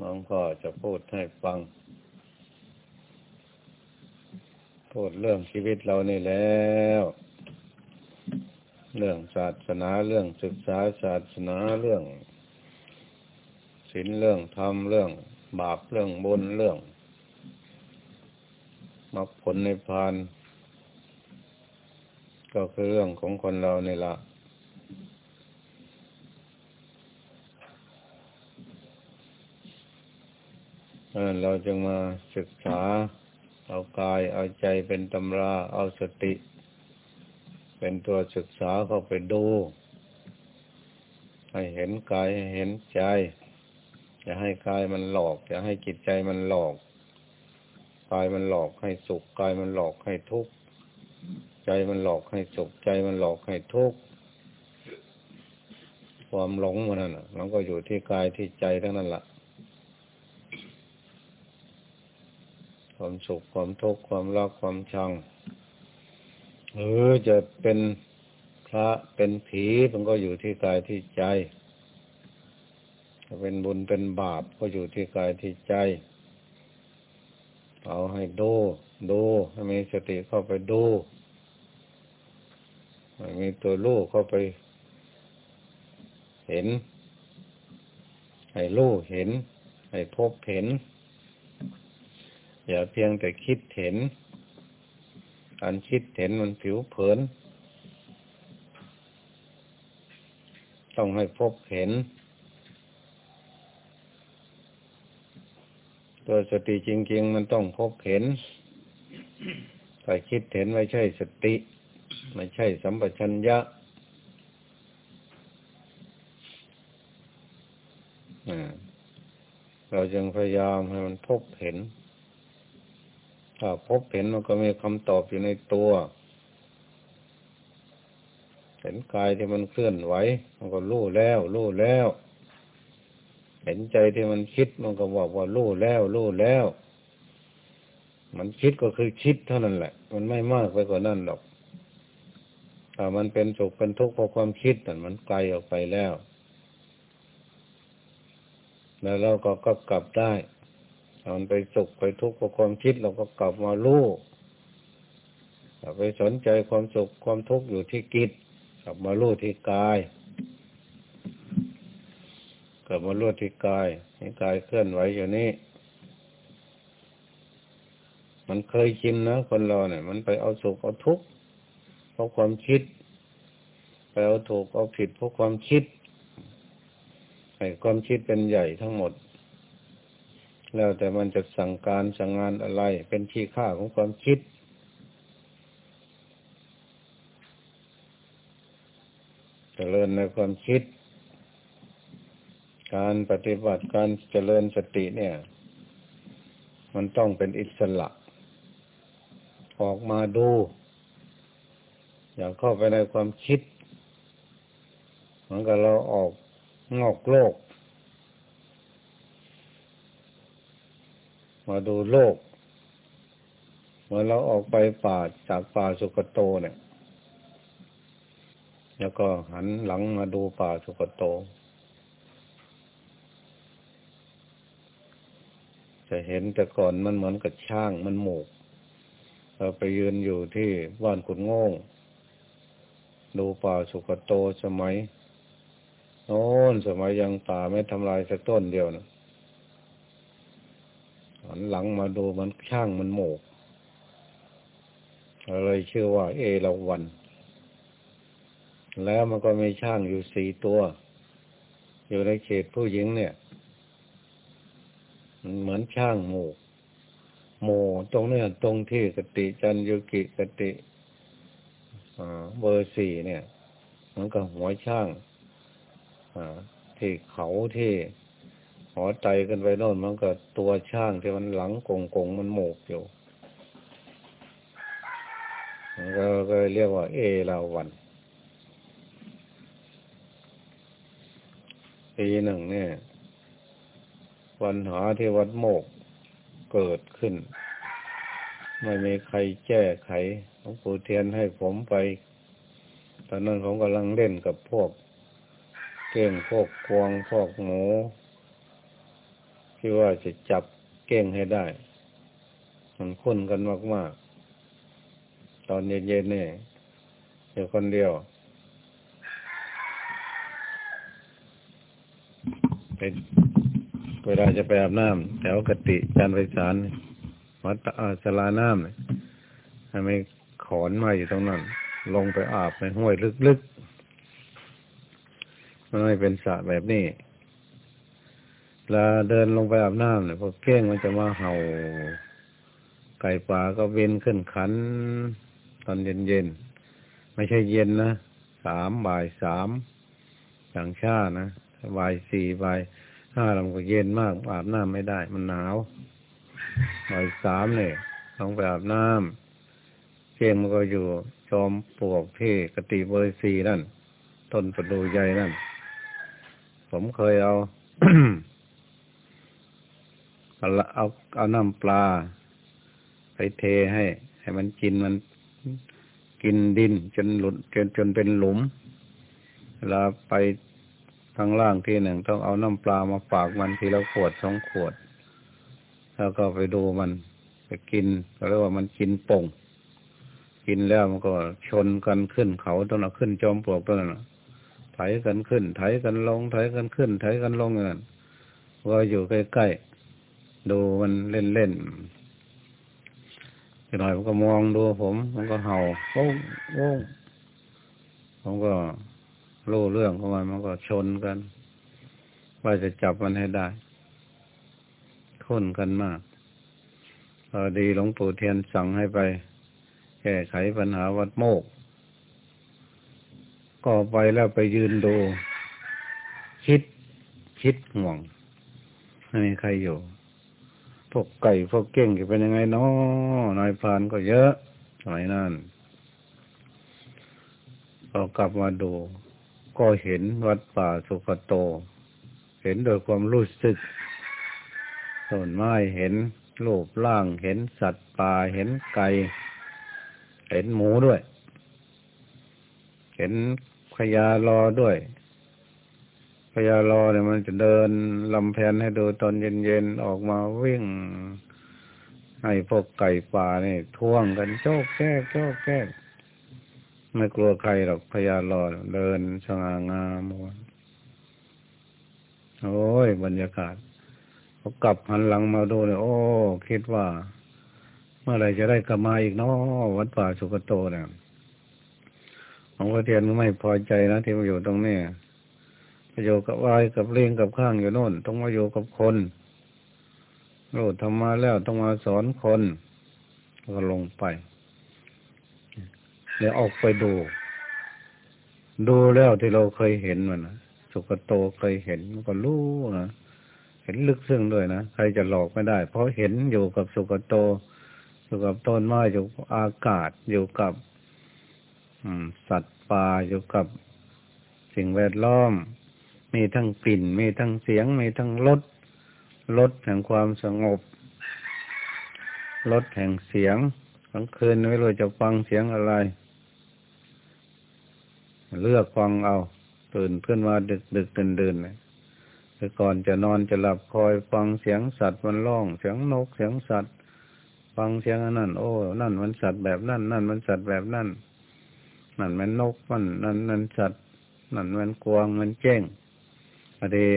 น้องก็จะพูดให้ฟัง พูดเรื่องชีวิตเรานี่แล้ว เรื่องศาสนาเรื่องศึกษาศาสนาเรื่องศีลเรื่องธรรมเรื่องบาปเรื่องบุญเรื่องมรรคผลในพาน ก็คือเรื่องของคนเรานี่ละ เราจึงมาศึกษา เอากายเอาใจเป็นตำรา เอาสติ เป็นตัวศึกษาเข้าไปดู ให้เห็นกายให้เห็นใจ อย่าให้กายมันหลอก อย่าให้จิตใจมันหลอก กายมันหลอกให้สุข กายมันหลอกให้ทุกข์ ใจมันหลอกให้สุข ใจมันหลอกให้ทุกข์ความหลงมันนั่นมันก็อยู่ที่กายที่ใจทั้งนั้นแหละ ความสุขความทุกข์ความรักความชังหรือจะเป็นพระเป็นผีมันก็อยู่ที่กายที่ใจจะเป็นบุญเป็นบาปก็อยู่ที่กายที่ใจ เอาให้ดูดูให้มีสติเข้าไปดูให้มีตัวลูกเข้าไป เห็น ให้ลูกเห็น ให้พบเห็น อย่าเพียงแต่คิดเห็น การคิดเห็นมันผิวเผิน ต้องให้พบเห็น ตัวสติจริง ๆ มันต้องพบเห็นแต่คิดเห็นไม่ใช่สติ ไม่ใช่สัมปชัญญะเราจึงพยายามให้มันพบเห็น ถ้าพบเห็นมันก็มีคำตอบอยู่ในตัว เห็นกายที่มันเคลื่อนไหวมันก็รู้แล้วรู้แล้ว เห็นใจที่มันคิดมันก็บอกว่ารู้แล้วรู้แล้ว มันคิดก็คือคิดเท่านั้นแหละ มันไม่มากไปกว่านั้นหรอกถ้ามันเป็นสุขเป็นทุกข์เพราะความคิดแต่มันไกลออกไปแล้ว แล้วเราก็กลับได้ มันไปสุขไปทุกข์กับความคิดเราก็กลับมาลู่ไปสนใจความสุขความทุกข์อยู่ที่กิจกลับมาลู่ที่กายกลับมาลู่ที่กายให้กายเคลื่อนไหวอยู่นี่มันเคยชินนะคนเราเนี่ย มันไปเอาสุขเอาทุกข์เพราะความคิด ไปเอาถูกเอาผิดเพราะความคิดให้ความคิดเป็นใหญ่ทั้งหมด แล้วแต่มันจะสั่งการสั่งงานอะไร เป็นที่ค่าของความคิดจเจริญในความคิด การปฏิบัติการเจริญสติเนี่ย มันต้องเป็นอิสระ ออกมาดู อย่าเข้าไปในความคิด เหมือนกับเราออกงอกโลก มาดูโลก เมื่อเราออกไปป่าจากป่าสุกโตเนี่ย แล้วก็หันหลังมาดูป่าสุกโต จะเห็นแต่ก่อนมันเหมือนกับช่างมันหมกเราไปยืนอยู่ที่บ้านขุนง่งดูป่าสุกโตสมัยโน้นสมัยยังป่าไม่ทำลายสักต้นเดียวนะ หันหลังมาดูมันช่างมันโมกเลยชื่อว่า เอราวัน แล้วมันก็มีช่างอยู่สี่ตัว อยู่ในเขตผู้หญิงเนี่ยมันเหมือนช่างหมูโมตรงนี้ตรงที่กติจันยุกิกติเบอร์สี่เนี่ย มันก็หัวช่างที่เขาที่ หอไตกันไปโน่นมันก็ตัวช่างที่มันหลังกงกงมันโมกอยู่เราก็เรียกว่า เอราวันปีหนึ่งเนี่ยวันหาที่วัดโมกเกิดขึ้น ไม่มีใครแก้ไขหลวงปู่เทียนให้ผมไป ตอนนั้นผมกำลังเล่นกับพวกเก่งพวกควงพวกหมู ที่ว่าจะจับเก้งให้ได้ มันคุ้นกันมากๆ ตอนเย็นๆเนี่ยอยู่คนเดียวไปเวลาจะไปอาบน้ำแถวกติจานไพศาลวัดอาสลาน้ำทำไมขอนมาอยู่ตรงนั้น ลงไปอาบในห้วยลึกๆมันไม่เป็นสระแบบนี้ ลาเดินลงไปอาบน้ำเนี่ยพอเก้งมันจะมาเห่า ไก่ป่าก็เวนขึ้นขัน ตอนเย็นๆไม่ใช่เย็นนะสามบ่ายสามอย่างชานะบ่ายสี่บ่ายห้าลำก็เย็นมากอาบน้ำไม่ได้ มันหนาวบ่ายสามเนี่ยลงไปอาบน้ำเก้งมันก็อยู่จอมปลวกที่กติเบอร์สี่นั่นต้นประดูใหญ่นั่น ผมเคยเอา เอาเอาเอาน้ำปลา ไปเทให้ ให้มันกินมันกินดิน จนหลุดจนจนเป็นหลุมเวลาไปข้างล่างที่หนึ่งต้องเอาน้ำปลามาฝากมันทีละขวดสองขวด แล้วก็ไปดูมันไปกินก็เรียกว่ามันกินป่ง กินแล้วมันก็ชนกันขึ้นเขาต้นเอาขึ้นจอมปลวกต้นนั้นไถกันขึ้น ไถกันลง ไถกันขึ้น ไถกันลงเงินก็อยู่ใกล้ๆ ดูมันเล่นๆอีกหน่อยมันก็มองดูผม มันก็เห่าโอ้โอ้ผมก็รู้เรื่องของมันมันก็ชนกัน ว่าจะจับมันให้ได้ค้นกันมากพอดีหลวงปู่เทียนสั่งให้ไป แก้ไขปัญหาวัดโมก ก็ไปแล้วไปยืนดู คิด คิดห่วงไม่มีใครอยู่ วกไก่พวกเก่งจะเป็นยังไงเนาะนายพรานก็เยอะสมัยนั้นพอกลับมาดู ก็เห็นวัดป่าสุขโต เห็นโดยความรู้สึกต้นไม้เห็นรูปร่างเห็นสัตว์ป่าเห็นไก่เห็นหมูด้วย เห็นพญารอด้วย พญารอเนี่ยมันจะเดินลำแพนให้ดูตอนเย็นๆออกมาวิ่ง ให้พวกไก่ป่านี่ท่วงกันโจกแก้โจกแก้ไม่กลัวใครหรอกพญารอเดินสง่างามวนโอ้ย บรรยากาศเขากลับหันหลังมาดูเนี่ยโอ้คิดว่า เมื่อไรจะได้กลับมาอีกเนาะวัดป่าสุกโตเนี่ยหลวงพ่อเทียนไม่พอใจนะที่มาอยู่ตรงนี้ อยู่กับวายกับเลี้ยงกับข้างอยู่โน่น ต้องมาอยู่กับคนรู้ธรรมาแล้วต้องมาสอนคนก็ลงไปเดี๋ยวออกไปดู ดูแล้วที่เราเคยเห็นมันนะสุกโตเคยเห็นมันก็รู้นะเห็นลึกซึ้งด้วยนะใครจะหลอกไม่ได้ เพราะเห็นอยู่กับสุกโต อยู่กับต้นไม้อยู่อากาศอยู่กับสัตว์ป่าอยู่กับสิ่งแวดล้อม มีทั้งกลิ่น มีทั้งเสียง มีทั้งรสรสแห่งความสงบรสแห่งเสียงกลางคืนไม่รู้จะฟังเสียงอะไร เลือกฟังเอาตื่นขึ้นมาดึกดึกเดินเลยแต่ก่อนจะนอนจะหลับคอยฟังเสียงสัตว์มันร้อง เสียงนกเสียงสัตว์ ฟังเสียงนั่นโอ้ นั่นมันสัตว์แบบนั่นนั่นมันสัตว์แบบนั่นนั่นมันนกมันนั่นนั่นสัตว์นั่นมันกวางมันแจ้ง อดี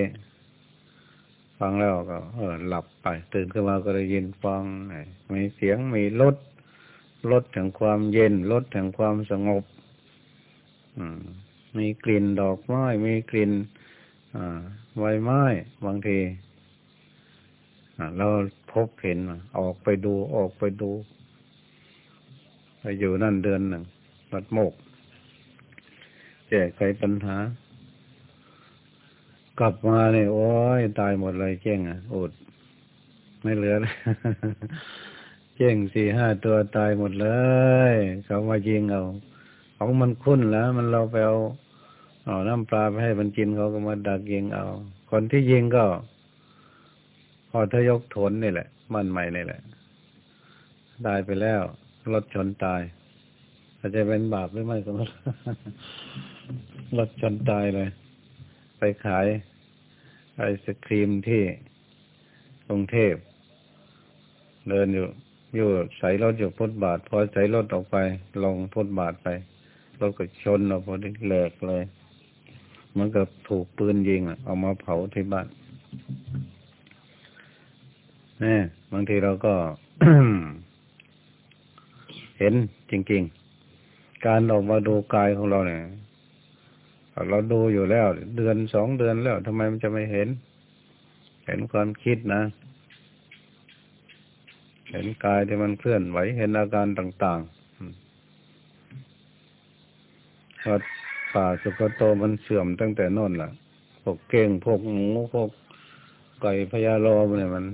ฟังแล้วก็ เออ หลับไป ตื่นขึ้นมาก็ได้ยินฟังมีเสียงมีรสรสแห่งความเย็นรสแห่งความสงบมีกลิ่นดอกไม้มีกลิ่นใบไม้บางทีเราพบเห็นออกไปดูออกไปดูไปอยู่นั่นเดือนหนึ่งวัดโมกแก้ไขปัญหา กลับมาเนี่ยโอ้ยตายหมดเลยเจ้งอะอดไม่เหลือเลยเจ้งสี่ห้าตัวตายหมดเลยเขามายิงเอาของมันคุ้นแล้ว มันเราไปเอาเอาน้ำปลาไปให้มันกินเขาก็มาดักยิงเอา คนที่ยิงก็ พอทยกทนนี่แหละ มันใหม่นี่แหละ ตายไปแล้วรถชนตายอาจจะเป็นบาปหรือไม่ก็ไม่รถชนตายเลย ไปขาย ไอศครีมที่กรุงเทพ เดินอยู่ อยู่ใส่รถอยู่พุทบาท พอใส่รถออกไป ลงพุทบาทไปรถก็ชนเราพอดีแหลกเลยมันก็ถูกปืนยิงอะเอามาเผาที่บ้านนี่บางทีเราก็ เห็นจริง ๆ การออกมาดูกายของเราเนี่ย เราดูอยู่แล้ว เดือนสองเดือนแล้วทำไมมันจะไม่เห็น เห็นความคิดนะ เห็นกายที่มันเคลื่อนไหวเห็นอาการต่างๆว่าป่าสุกโตมันเสื่อมตั้งแต่นนล่ะพวกเก่งพวกหมูพวกไก่พญาโลเนี่ยมัน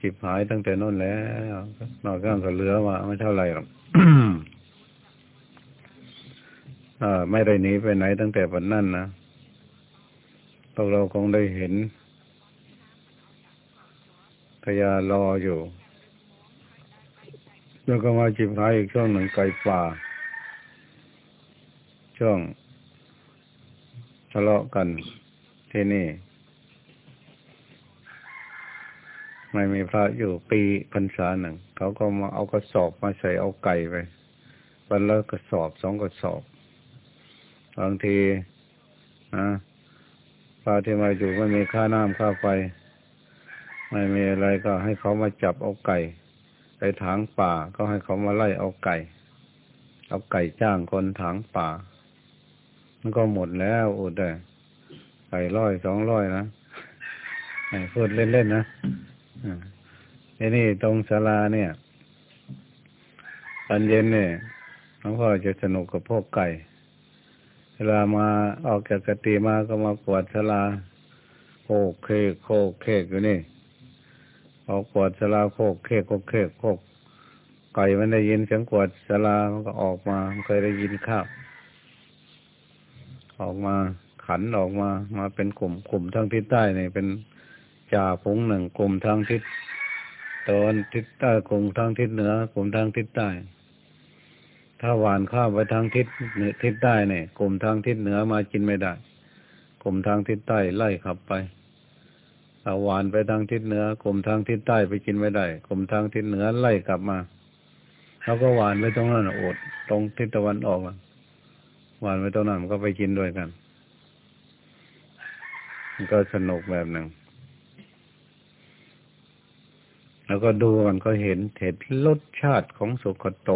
จิบหายตั้งแต่นนแล้วนอกจากก็เหลือมาไม่เท่าไหร่หรอก ไม่ได้หนีไปไหนตั้งแต่วันนั้นนะพวกเราคงได้เห็นพญารออยู่ แล้วก็มาจิบหายอีกช่วงหนึ่งไก่ป่า ช่วงทะเลาะกันที่นี่ ไม่มีพระอยู่ปีพรรษาหนึ่ง เขาก็มาเอากระสอบมาใส่เอาไก่ไปวันละกระสอบสองกระสอบ บางทีนะพระที่มาอยู่ไม่มีค่าน้ำค่าไฟ ไม่มีอะไรก็ให้เขามาจับเอาไก่ ไปถางป่าก็ให้เขามาไล่เอาไก่ เอาไก่จ้างคนถางป่า มันก็หมดแล้วอุดเลยไก่ร้อยสองร้อยนะพูดเล่นๆนะทีนี่ตรงศาลาเนี่ย ตอนเย็นเนี่ยหลวงพ่อจะสนุกกับพวกไก่ ลามาออกจากกติมาก็มากวดศลาโคกเคกโคกเคกอยู่นี่ออกกวดศลาโคกเคกโคกเคกโคกไก่มันได้ยินเสียงกวดศลามันก็ออกมา มันเคยได้ยินข้าวออกมาขันออกมา มาเป็นกลุ่มกลุ่มทางทิศใต้เนี่ยเป็นจ่าพงหนึ่งกลุ่มทางทิศตอนทิศใต้กลุ่มทางทิศเหนือกลุ่มทางทิศใต้ ถ้าหวานข้าวไปทางทิศเหนือทิศใต้เนี่ยกลุ่มทางทิศเหนือมากินไม่ได้กลุ่มทางทิศใต้ไล่ขับไปถ้าหวานไปทางทิศเหนือกลุ่มทางทิศใต้ไปกินไม่ได้กลุ่มทางทิศเหนือไล่กลับมาเขาก็หวานไปตรงนั้นอดตรงทิศตะวันออกหวานไปตรงนั้นก็ไปกินด้วยกันก็สนุกแบบหนึ่ง แล้วก็ดูมันก็เห็นเห็นรสชาติของสุขโต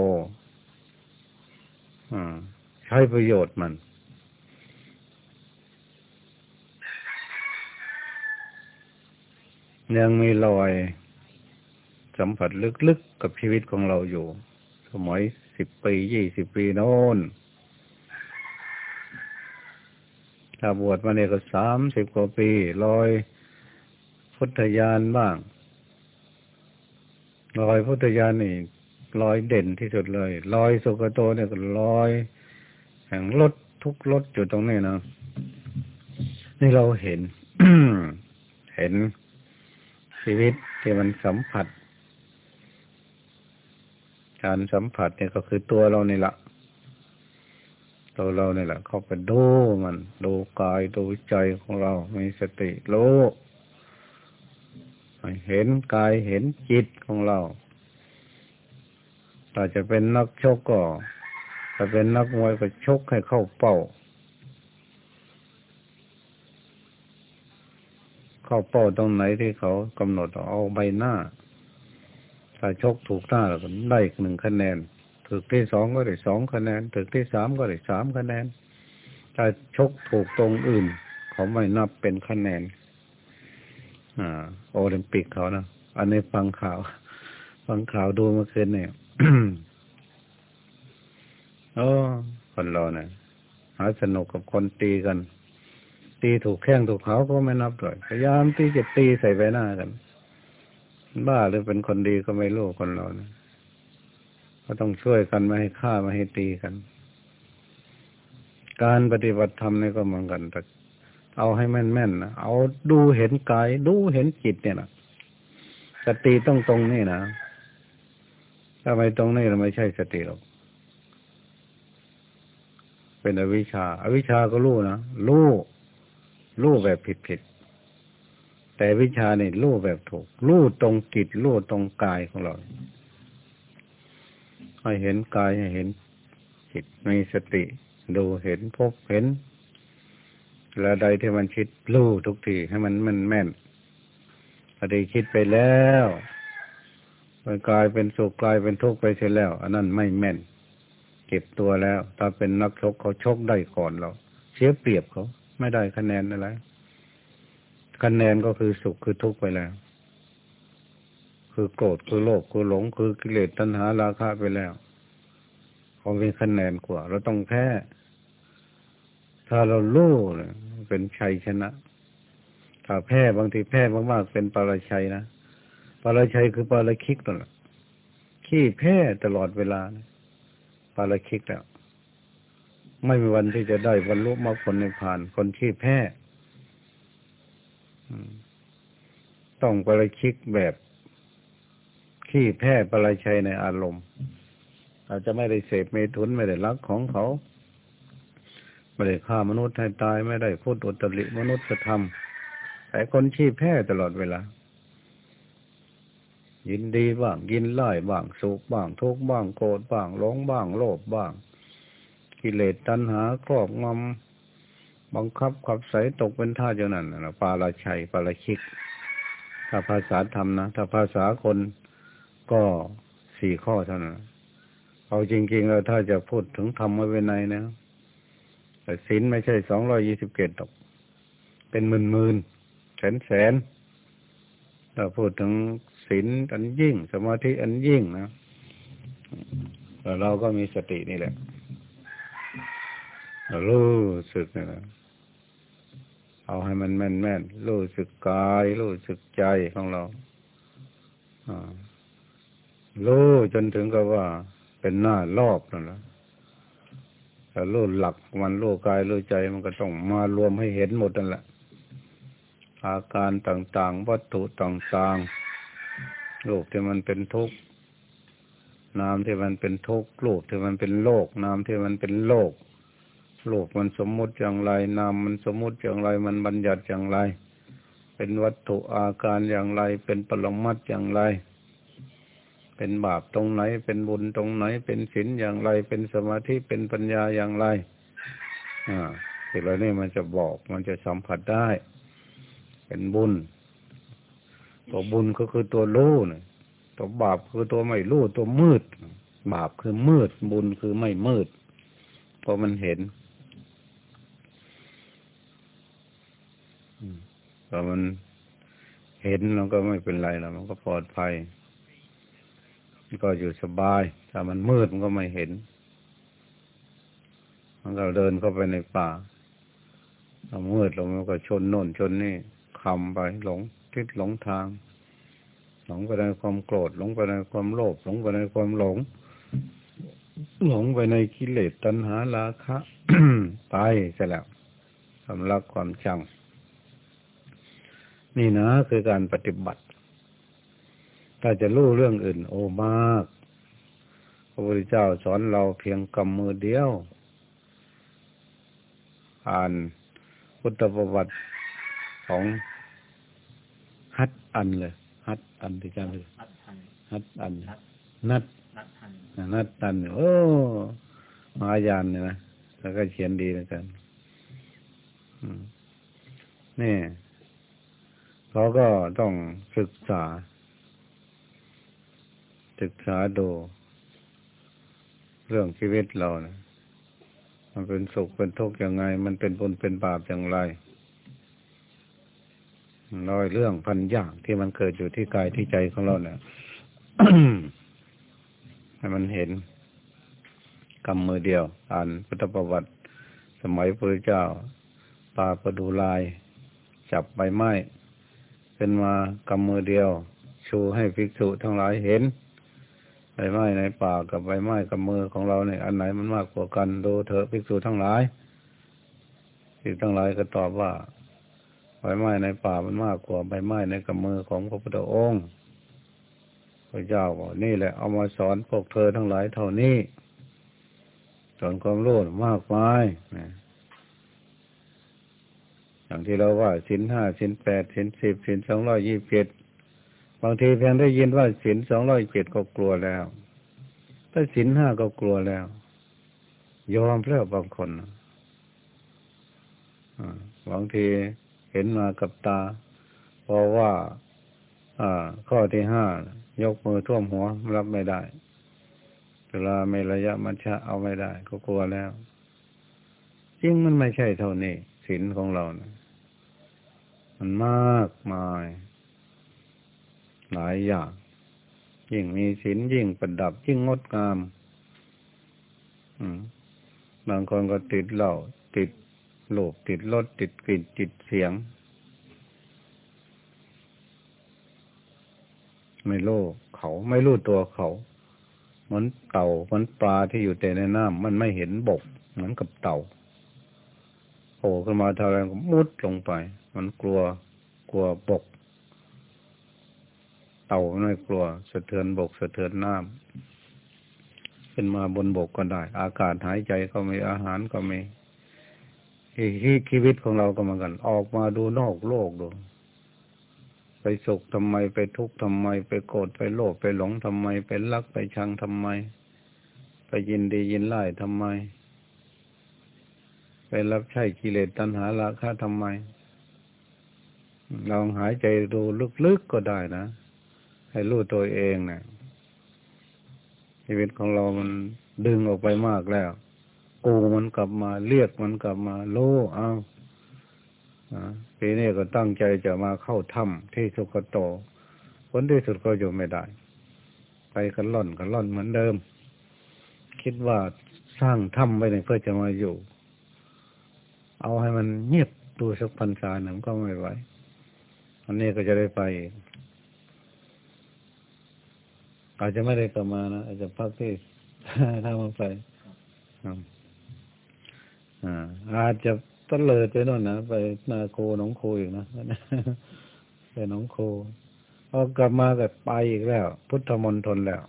ใช้ประโยชน์มัน ยังมีรอย สัมผัสลึกๆกับชีวิตของเราอยู่ สมัยสิบปียี่สิบปีโน้นถ้าบวชมาเนี่ยก็สามสิบกว่าปีรอยพุทธญาณบ้างรอยพุทธญาณนี่ รอยเด่นที่สุดเลยรอยสุกโตเนี่ยก็รอยแห่งรถทุกรถอยู่ตรงนี้นะนี่เราเห็น เห็นชีวิตที่มันสัมผัส การสัมผัสเนี่ยก็คือตัวเรานี่แหละตัวเรานี่แหละ เข้าไปดูมันดูกายดูใจของเรา มีสติรู้เห็นกายเห็นจิตของเรา ถ้าจะเป็นนักชกก็ถ้าเป็นนักมวยก็ชกให้เข้าเป้า เข้าเป้าตรงไหนที่เขากำหนดเอาใบหน้า ถ้าชกถูกหน้าก็ได้หนึ่งคะแนน ถึกที่สองก็ได้สองคะแนน ถึกที่สามก็ได้สามคะแนน ถ้าชกถูกตรงอื่น เขาไม่นับเป็นคะแนน อ่า โอลิมปิกเขานะ อันนี้ฟังข่าว ฟังข่าวดูเมื่อคืนเนี่ย โอ้คนเราเนี่ยหาสนุกกับคนตีกัน ตีถูกแข้งถูกเขาก็ไม่นับเลยพยายามที่จะตีใส่ใบหน้ากัน บ้าหรือเป็นคนดีก็ไม่รู้คนเรานะก็ต้องช่วยกันไม่ให้ฆ่าไม่ให้ตีกัน การปฏิบัติธรรมนี่ก็เหมือนกันแต่เอาให้แม่นๆนนะเอาดูเห็นกาย ดูเห็นจิตเนี่ยนะสติต้องตรงนี่นะ ถ้าไม่ตรงนี่เราไม่ใช่สติหรอก เป็นอวิชชาอวิชชาก็รู้นะรู้รู้แบบผิดผิดแต่วิชาเนี่ยรู้แบบถูกรู้ตรงจิตรู้ตรงกายของเราให้เห็นกายให้เห็นจิตมีสติ ดูเห็นพบเห็นแล้วใดที่มันคิดรู้ทุกทีให้มันมันแม่นอดีคิดไปแล้ว มันกลายเป็นสุขกลายเป็นทุกข์ไปเสียแล้ว อันนั้นไม่แม่น เก็บตัวแล้ว ถ้าเป็นนักชกเขาชกได้ก่อนเรา เสียเปรียบเขาไม่ได้คะแนนอะไรคะแนนก็คือสุขคือทุกข์ไปแล้ว คือโกรธคือโลภคือหลงคือกิเลสตัณหาราคะไปแล้วเขาเป็นคะแนนกว่า เราต้องแพ้ถ้าเราลู่เป็นชัยชนะ ถ้าแพ้บางทีแพ้มากๆเป็นปราชัยนะ ปาราชัยคือปาราคิกนั่นแหละขี้แพ้ตลอดเวลา ปาราคิกแล้วไม่มีวันที่จะได้บรรลุมรรคผลในผ่าน คนขี้แพ้ต้องปาราชิกแบบขี้แพ้ปาราชัยในอารมณ์อาจจะไม่ได้เสพเมตุนไม่ได้รักของเขาไม่ได้ฆ่ามนุษย์ให้ตายไม่ได้พูดอุตริมนุษยธรรมแต่คนชี้แพ้ตลอดเวลา ยินดีบ้างยินไล่บ้างสุขบ้างทุกบ้างโกรธบ้างหลงบ้างโลภบ้าง กิเลสตัณหาครอบงำบังคับขับใสตกเป็นท่าเจ้านั่นนะปาราชัยปาราชิก ถ้าภาษาธรรมนะถ้าภาษาคนก็สี่ข้อเท่านั้นเอาจริง ๆ แล้วถ้าจะพูดถึงธรรมวินัยนะแต่ศีลไม่ใช่สองรอยี่สิบเกตตก เป็นหมื่นหมื่นแสนแสนถ้าพูดถึง ศีลอันยิ่ง สมาธิอันยิ่งนะแต่เราก็มีสตินี่แหละรู้สึกนะเอาให้มันแม่นแม่นรู้สึกกายรู้สึกใจของเรารู้จนถึงกับว่าเป็นหน้ารอบนั่นแหละแต่รู้หลักมันรู้กายรู้ใจมันก็ต้องมารวมให้เห็นหมดนั่นแหละอาการต่างๆ วัตถุต่างๆ โลกที่มันเป็นทุกข์นามที่มันเป็นทุกข์โลกที่มันเป็นโลก นามที่มันเป็นโลกโลกมันสมมุติอย่างไร นามมันสมมุติอย่างไร มันบัญญัติอย่างไร เป็นวัตถุอาการอย่างไร เป็นปรมัตอย่างไร เป็นบาปตรงไหน เป็นบุญตรงไหน เป็นศีลอย่างไร เป็นสมาธิเป็นปัญญาอย่างไร อ่าสิ่งเหล่านี้มันจะบอกมันจะสัมผัสได้ เป็นบุญ ตัวบุญก็คือตัวรู้นะตัวบาปคือตัวไม่รู้ตัวมืด บาปคือมืด บุญคือไม่มืดเพราะมันเห็นพอมันเห็นเราก็ไม่เป็นไรแล้วมันก็ปลอดภัยก็อยู่สบายถ้ามันมืดมันก็ไม่เห็น มันก็เดินเข้าไปในป่าถ้ามืดลงมันก็ชนโน่นชนนี่คำไปหลง ทิศหลงทาง หลงไปในความโกรธหลงไปในความโลภหลงไปในความหลง หลงไปในกิเลสตัณหาราคะไปซะแล้วสำลักความชังนี่นะคือการปฏิบัติ ถ้าจะรู้เรื่องอื่น โอ้มาก พระพุทธเจ้าสอนเราเพียงกำมือเดียว อ่านพุทธประวัติของ ฮัตอันเลย ฮัตอันที่จำเลยฮัตอัน นัดนัดตันโอ้มายานเนี่ยนะแล้วก็เขียนดีเหมือนกันนี่เขาก็ต้องศึกษา ศึกษาดู เรื่องชีวิตเรานะมันเป็นสุขเป็นทุกข์ยังไง มันเป็นบุญเป็นบาปอย่างไร ร้อยเรื่องพันอย่างที่มันเกิดอยู่ที่กายที่ใจของเราเนี่ยให้มันเห็นกำมือเดียว อ่านพุทธประวัติ สมัยพระเจ้าปาประดูลาย จับใบไม้เป็นมากำมือเดียว ชูให้ภิกษุทั้งหลายเห็นใบไม้ในป่ากับใบไม้กับมือของเราเนี่ยอันไหนมันมากกว่ากันดูเถอะภิกษุทั้งหลายภิกษุทั้งหลายก็ตอบว่า ใบไม้ในป่ามันมากกว่าใบไม้ในกับมือของพระพุทธองค์พระเจ้าบอกนี่แหละเอามาสอนพวกเธอทั้งหลายเท่านี้สอนความรู้มากมายอย่างที่เราว่าสินห้าสินแปดสินสิบสินสองร้อยยี่สิบเจ็ดบางทีเพียงได้ยินว่าสินสองร้อยเจ็ดก็กลัวแล้วถ้าสินห้าก็กลัวแล้ว ยอมแล้วบางคนบางที เห็นมากับตา เพราะว่าอ่าข้อที่ห้ายกมือท่วมหัวรับไม่ได้เวลาไม่ระยะมันชะเอาไม่ได้ ก็กลัวแล้วจริงมันไม่ใช่เท่านี้ศีลของเรานะมันมากมาย หลายอย่าง ยิ่งมีศีลยิ่งประดับ ยิ่งงดงามบางคนก็ติดเหล้าติด ลกติดรถติดกลิ่นติดเสียง ไม่รู้เขาไม่รู้ตัวเขาเหมือนเต่าเหมือนปลาที่อยู่แต่ในน้ำมันไม่เห็นบก เหมือนกับเต่าโผล่ขึ้นมาท่าไรก็มุดลงไป มันกลัวกลัวบก เต่าไม่กลัว สะเทือนบก สะเทือนน้ำขึ้นมาบนบกก็ได้ อากาศหายใจก็มีอาหารก็มี ที่ชีวิตของเราก็เหมือนกัน ออกมาดูนอกโลกดู ไปสุขทำไมไปทุกข์ทำไม ไปโกรธไปโลภไปหลงทำไม ไปรักไปชังทำไม ไปยินดียินไล่ทำไม ไปรับใช้กิเลสตัณหาราคะทำไมลองหายใจดูลึกๆก็ได้นะ ให้รู้ตัวเองเนะชีวิตของเรามันดึงออกไปมากแล้ว กูมันกลับมา เรียกมันกลับมา โลเอาปีนี้ก็ตั้งใจจะมาเข้าถ้ำที่สุกโตผลที่สุดก็อยู่ไม่ได้ ไปกันล่อนกันล่อนเหมือนเดิม คิดว่าสร้างถ้ำไว้เพื่อจะมาอยู่ เอาให้มันเงียบดูสักพันษาหนึ่งก็ไม่ไหวอันนี้ก็จะได้ไปอาจจะไม่ได้กลับมานะอาจจะพักที่ถ้ามาไป อาจจะตะเลิดไปน่นนะไปนาโคหนองโคอยู่นะไปหนองโคพอกลับมาก็ไปอีกแล้ว พุทธมนตรแล้ว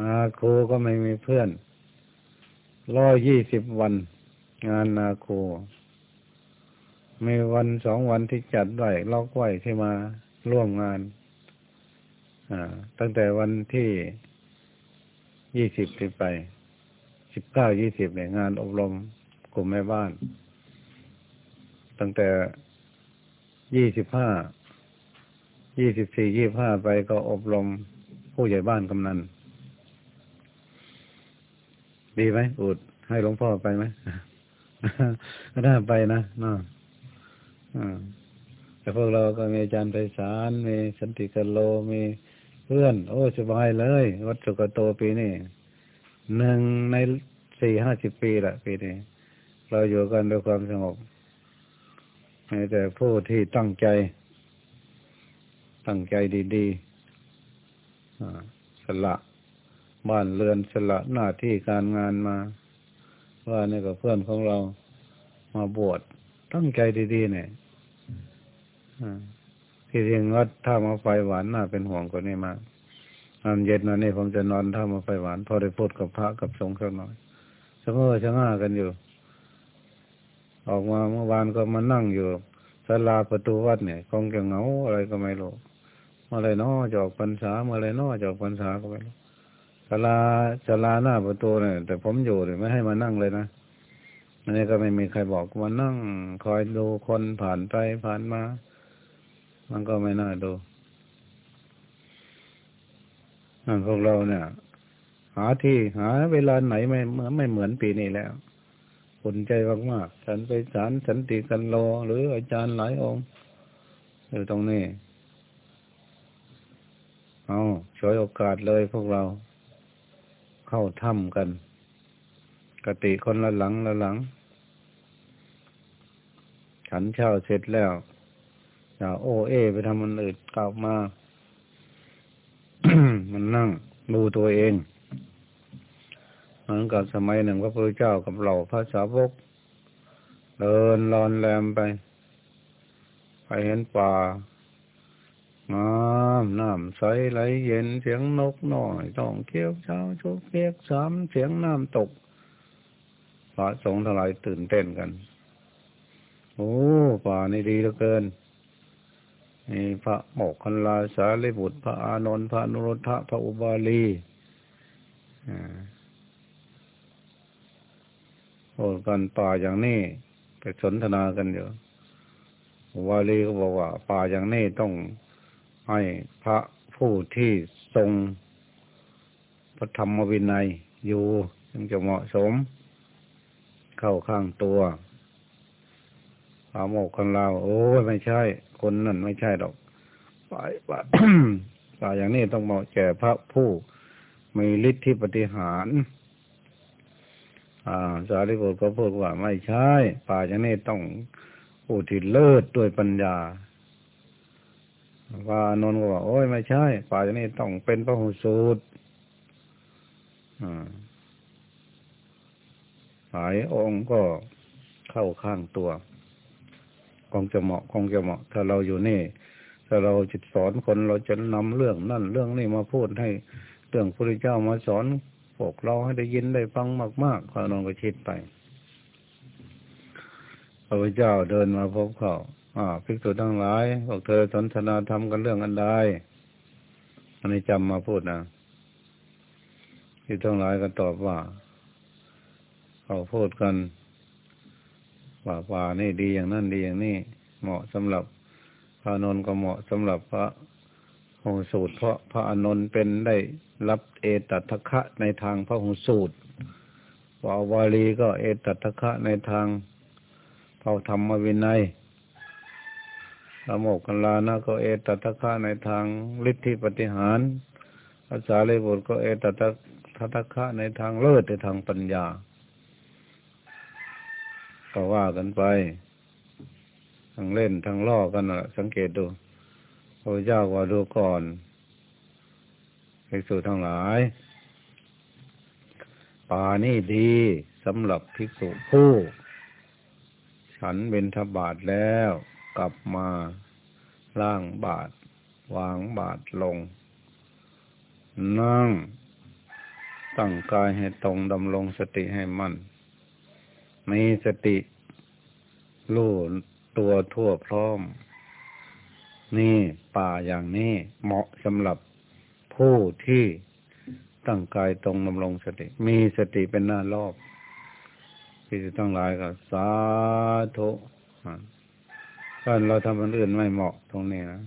นาโคก็ไม่มีเพื่อนร้อยยี่สิบวัน งานนาโคมีวันสองวันที่จัดไว้ล็อกไว้ที่มาร่วมงานตั้งแต่วันที่ ยี่สิบที่ไปสิบเก้ายี่สิบเนี่ยงานอบรมกลุ่มแม่บ้าน ตั้งแต่ยี่สิบห้ายี่สิบสี่ยี่บห้าไปก็อบรมผู้ใหญ่บ้านกำนัน ดีไหมอุดให้หลวงพ่อไปไหมก็น่าไปนะน่าแต่พวกเราก็มีอาจารย์ไพศาลมีสันติกโลมี พื่อน โอ้สบายเลย วัดสุกโตปีนี้หนึ่งในสี่ห้าสิบปีละปีนี้ เราอยู่กันด้วยความสงบแต่ผู้ที่ตั้งใจ ตั้งใจดีๆสละบ้านเรือนสละหน้าที่การงานมา ว่านี่กับเพื่อนของเรามาบวชตั้งใจดีๆเนี่ย ที่เรียงวัดท่ามาไฟหวานน่าเป็นห่วงกว่านี้มากตอนเย็นวันนี้ผมจะนอนท่ามาไฟหวาน พอได้พูดกับพระกับสงฆ์สักหน่อยเสมอชะง่ากันอยู่ ออกมาเมื่อวานก็มานั่งอยู่ศาลาประตูวัดเนี่ยคงจะเหงาอะไรก็ไม่รู้เมื่อไรน้อจอกพรรษาเมื่อไรน้อจอกพรรษาก็ไม่รู้ศาลาศาลาหน้าประตูเนี่ยแต่ผมอยู่เลยไม่ให้มานั่งเลยนะอันนี้ก็ไม่มีใครบอกมานั่ง คอยดูคนผ่านไปผ่านมา มันก็ไม่น่าดูนั่นพวกเราเนี่ย หาที่หาเวลาไหนไม่เหมือนไม่เหมือนปีนี้แล้วผลใจมากๆฉันไปสารสันติกันโลหรืออาจารย์หลายองค์อยู่ตรงนี้ เอาช่วยโอกาสเลยพวกเรา เข้าถ้ำกัน กติคนละหลังละหลัง ฉันเช่าเสร็จแล้ว อย่าโอเอ ไปทำมันอื่นกลับมา มันนั่งดูตัวเองเหมือนกับสมัยหนึ่งพระพุทธเจ้ากับเราพระสาวก เดินลอนแรมไป ไปเห็นป่าน้ำน้ำใสไหลเย็นเสียงนกน่อยต้องเกี้ยวเช้าชุกเพียกสามเสียงน้ำตกพระสงฆ์ทั้งหลายตื่นเต้นกัน โอ้ ป่านี่ดีเหลือเกิน มีพระโมกขันลาสารีบุตร พระอานนท์พระนุรทะพระอุบาลีโอ้กันป่าอย่างนี้ไปสนทนากันอยู่อุบาลีก็บอกว่า ป่าอย่างนี้ต้องให้พระผู้ที่ทรงพระธรรมวินัยอยู่จึงจะเหมาะสม เข้าข้างตัว ปาโมกคนเราโอ้ยไม่ใช่ คนนั่นไม่ใช่ดอกป่าป่าป่าอย่างนี้ต้องเหมาะแก่พระผู้มีฤทธิ์ที่ปฏิหารอ่า สารีบุตรก็พูดว่าไม่ใช่ ป่าอย่างนี้ต้องผู้ที่เลิศด้วยปัญญาว่านนก็บอกโอ้ยไม่ใช่ ป่าอย่างนี้ต้องเป็นพระหูสูตรหลายองค์ก็เข้าข้างตัว คงจะเหมาะคงจะเหมาะ ถ้าเราอยู่นี่ ถ้าเราจิตสอนคนเราจะนำเรื่องนั่นเรื่องนี้มาพูดให้เรื่องพระเจ้ามาสอนพวกเราให้ได้ยินได้ฟังมากๆพระนนก็คิดไปพระเจ้าเดินมาพบเขาอ่าภิกษุทั้งหลายพวกเธอสนทนาธรรมกันเรื่องอันใดอันนี้จำมาพูดนะที่ทั้งหลายก็ตอบว่า เขาพูดกัน ว่าป่านี่ดีอย่างนั้นดีอย่างนี้เหมาะสำหรับพระนนท์ก็เหมาะสำหรับพระหงสูตร เพราะพระอนนท์เป็นได้รับเอตัทคะในทางพระหงสูตรวาวาลีก็เอตัทคะในทางพระธรรมวินัยพระโมกขันลานะก็เอตัทคะในทางฤทธิปฏิหารภาษาเลบุตรก็เอตัทคะในทางเลิศในทางปัญญา ก็ว่ากันไป ทั้งเล่นทั้งล่อกันนะสังเกตดูพระเจ้าว่าดูก่อนภิกษุทั้งหลาย ป่านี่ดีสำหรับภิกษุผู้ ฉันเป็นทบาทแล้วกลับมาล่างบาท วางบาทลง นั่ง ตั้งกายให้ตรงดำรงสติให้มั่น มีสติรู้ตัวทั่วพร้อม นี่ป่าอย่างนี้เหมาะสำหรับผู้ที่ตั้งกายตรงดำรงสติ มีสติเป็นหน้ารอบที่จะต้องหลายก็สาธุถ้าเราทำอันอื่นไม่เหมาะตรงนี้นะ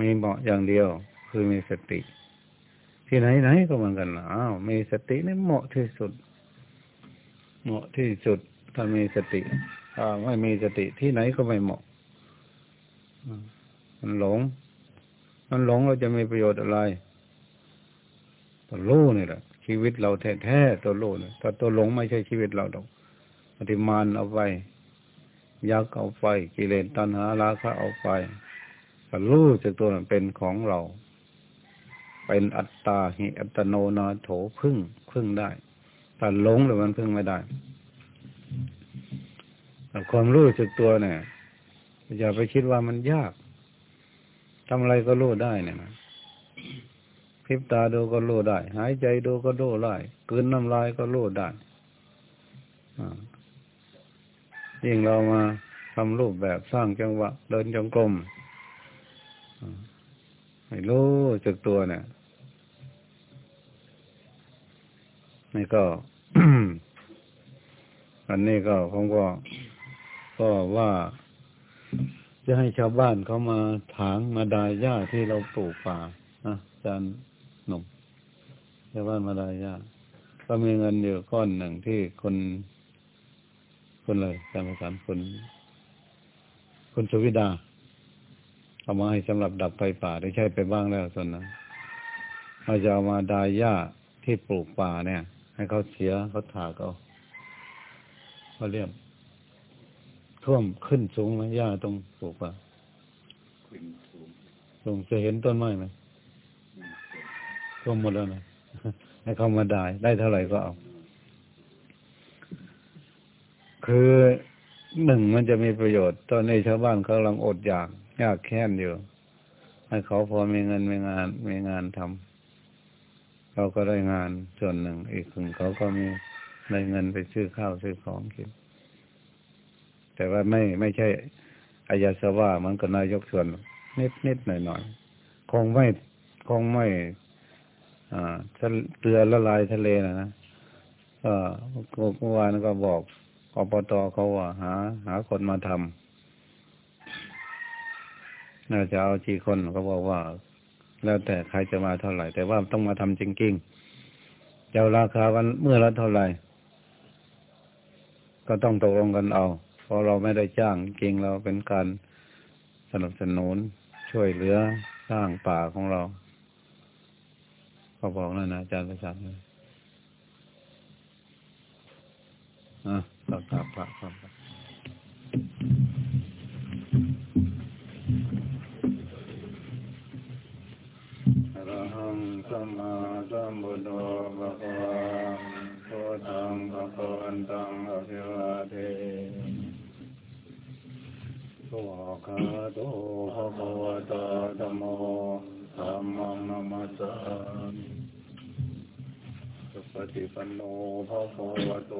มีเหมาะอย่างเดียว คือมีสติ ที่ไหนไหนก็เหมือนกันอ้าวมีสตินี่เหมาะที่สุด เหมาะที่สุดถ้ามีสติถ้าไม่มีสติที่ไหนก็ไม่เหมาะมันหลง มันหลงเราจะมีประโยชน์อะไรตัวรู้นี่แหละชีวิตเราแท้ๆตัวรู้นี่ยแต่ตัวหลงไม่ใช่ชีวิตเราดอกปฏิมานเอาไปยักเอาไป กิเลสตัณหาราคะเอาไปแต่รู้จากตัวนั้นเป็นของเรา เป็นอัตตาหิอัตโนนาโถพึ่งพึ่งได้ ถ้าหลงแล้วมันพึ่งไม่ได้ความรู้สึกตัวเนี่ยอย่าไปคิดว่ามันยากทำอะไรก็รู้ได้เนี่ยนะพริบตาดูก็รู้ได้ หายใจดูก็รู้ได้กืนน้ำลายก็รู้ได้ยิ่งเรามาทำรูปแบบสร้างจังหวะเดินจงกรมให้รู้จักตัวเนี่ยนี่ก็ อันนี้ก็ผมก็ ก็ว่า จะให้ชาวบ้านเขามาถางมาดายหญ้าที่เราปลูกป่านะอาจารย์หนุ่มชาวบ้านมาดายหญ้าก็มีเงินอยู่ก้อนหนึ่งที่คนคนเลยจำภาษาคนคนสุวิดาเอามาให้สำหรับดับไฟป่าได้ใช้ไปบ้างแล้วส่วนนั้นเราจะเอามาดายหญ้าที่ปลูกป่าเนี่ย ให้เขาเสียเขาถากเอา เขาเรียกท่วมขึ้นสูงไหมหญ้าตรงปลูกป่าสูงจะเห็นต้นไม้ไหมท่วมหมดแล้วนะให้เขามาได้ได้เท่าไหร่ก็เอา คือหนึ่งมันจะมีประโยชน์ ตอนนี้ชาวบ้านเขากำลังอดอยาก ยากแค้นอยู่ ให้เขาพอมีเงินมีงานมีงานทำเขาก็ได้งานส่วนหนึ่ง อีกหนึ่งเขาก็มี ได้เงินไปซื้อข้าวซื้อของกิน แต่ว่าไม่ไม่ใช่อายาสว่ามันก็นายกส่วนนิดนิดหน่อยหน่อยคงไม่คงไม่ อ่าทะเกลือละลายทะเลนะนะก็เมื่อวานก็บอกอบตเขาว่า หา หาคนมาทำน่าจะเอากี่คนเขาบอกว่า แล้วแต่ใครจะมาเท่าไหร่ แต่ว่าต้องมาทำจริงๆเจ้าราคาวันเมื่อละเท่าไหร่ ก็ต้องตกลงกันเอา เพราะเราไม่ได้จ้างจริงเราเป็นการสนับสนุนช่วยเหลือสร้างป่าของเราเขาบอกนั่นนะอาจารย์ประสานอะต่อกลับพระครับอรหังสัมมาสัมพุทโธภะคะ พุทธังพระวันตังอภิวาเทสวากาโตภะคะวะตาธัมโมธัมมังนัมมัสสามิสุปฏิปันโนภะคะวะโต